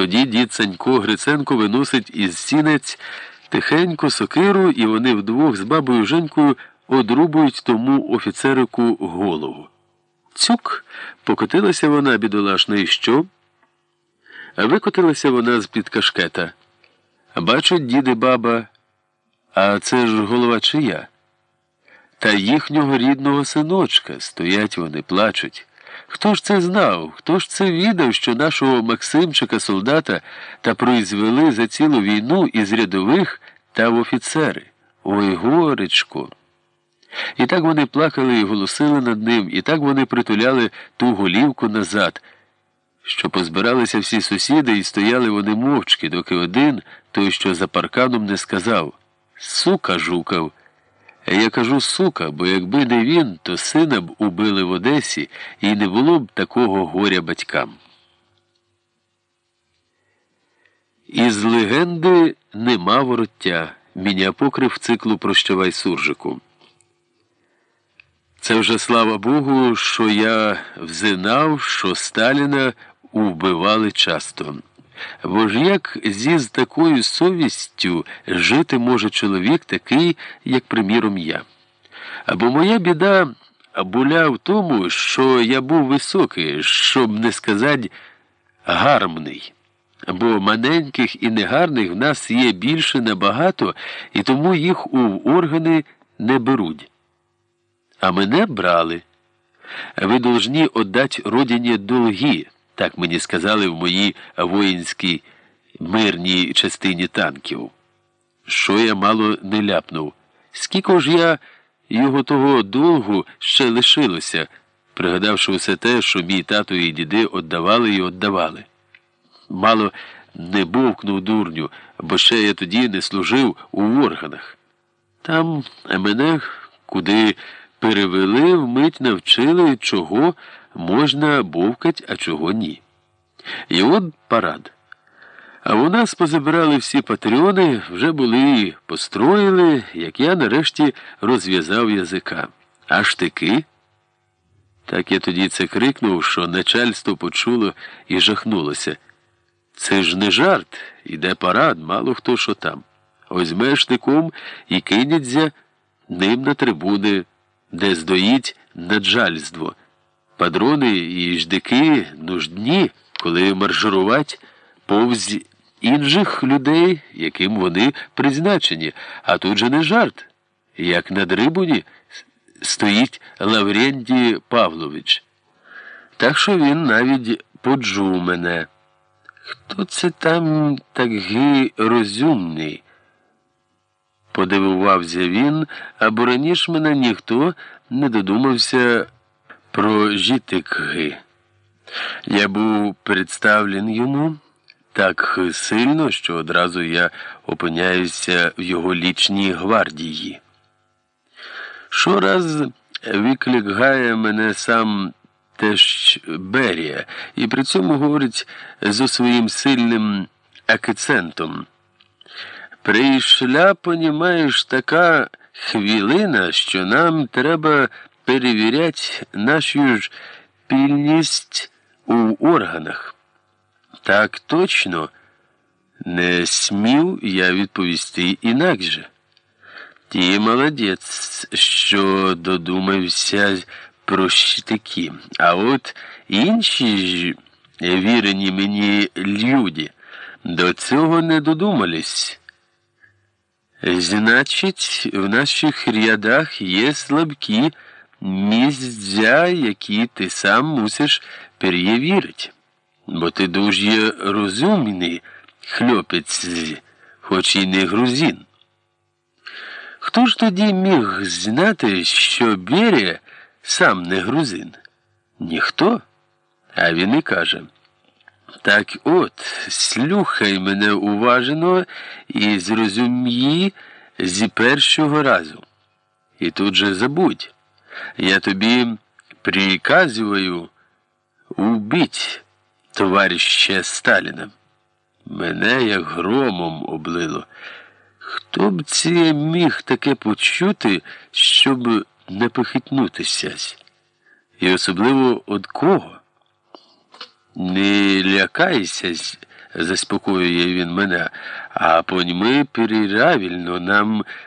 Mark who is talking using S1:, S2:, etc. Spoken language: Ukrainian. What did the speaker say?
S1: Тоді дід Санько Гриценко виносить із сінець тихенько сокиру, і вони вдвох з бабою Женькою одрубують тому офіцерику голову. Цюк покотилася вона бідолашна і що? Викотилася вона з-під кашкета. Бачать діди баба, а це ж голова чия? Та їхнього рідного синочка стоять вони, плачуть. Хто ж це знав? Хто ж це відав, що нашого Максимчика солдата та произвели за цілу війну із рядових та в офіцери? Ой, горечко! І так вони плакали і голосили над ним, і так вони притуляли ту голівку назад, що позбиралися всі сусіди, і стояли вони мовчки, доки один, той, що за парканом, не сказав Сука, жукав. Я кажу сука, бо якби не він, то сина б убили в Одесі і не було б такого горя батькам. Із легенди нема вороття. Міні-апокрив циклу Прощавай суржику. Це вже слава Богу, що я взинав, що Сталіна вбивали часто. Бо ж як зі з такою совістю жити може чоловік такий, як, приміром, я? Або моя біда буля в тому, що я був високий, щоб не сказати гармний. Бо маленьких і негарних в нас є більше набагато, і тому їх у органи не беруть. А мене брали. Ви должні отдать родині долги. Так мені сказали в моїй воїнській мирній частині танків. Що я мало не ляпнув. Скільки ж я його того довгу ще лишилося, пригадавши усе те, що мій тато і діди віддавали і віддавали. Мало не бовкнув дурню, бо ще я тоді не служив у органах. Там мене куди перевели, вмить навчили, чого можна бовкать, а чого ні. І от парад. А у нас позабирали всі патреони, вже були построїли, як я нарешті розв'язав язика. А штики? Так я тоді це крикнув, що начальство почуло і жахнулося. Це ж не жарт, іде парад, мало хто що там. Озьме штиком і кинеться ним на трибуни, де здоїть наджальство. Падрони і ждики нуждні, коли марширувати повз інших людей, яким вони призначені. А тут же не жарт. Як на дрибуні стоїть Лаврентій Павлович. Так що він навіть поджув мене. Хто це там такий розумний? Подивувався він, або раніше мене ніхто не додумався про жітикги. Я був представлений йому так сильно, що одразу я опиняюся в його лічній гвардії. Щораз викликає мене сам теж Берія, і при цьому говорить зо своїм сильним акцентом. Прийшла, понімаєш, така хвилина, що нам треба перевірять нашу ж пільність у органах. Так точно не смів я відповісти інакше. Ті молодець, що додумався про щитики. А от інші ж вірені мені люди до цього не додумались. Значить, в наших рядах є слабкі місця, які ти сам мусиш перевірити. Бо ти дуже розумний хлопець, хоч і не грузин. Хто ж тоді міг знати, що Берія сам не грузин? Ніхто? А він і каже. Так от, слухай мене уважно і зрозумій зі першого разу. І тут же забудь. Я тобі приказую убить товарище Сталіна. Мене як громом облило. Хто б це міг таке почути, щоб не похитнутися? І особливо від кого? Не лякайся, заспокоює він мене, а поньми переравільно нам.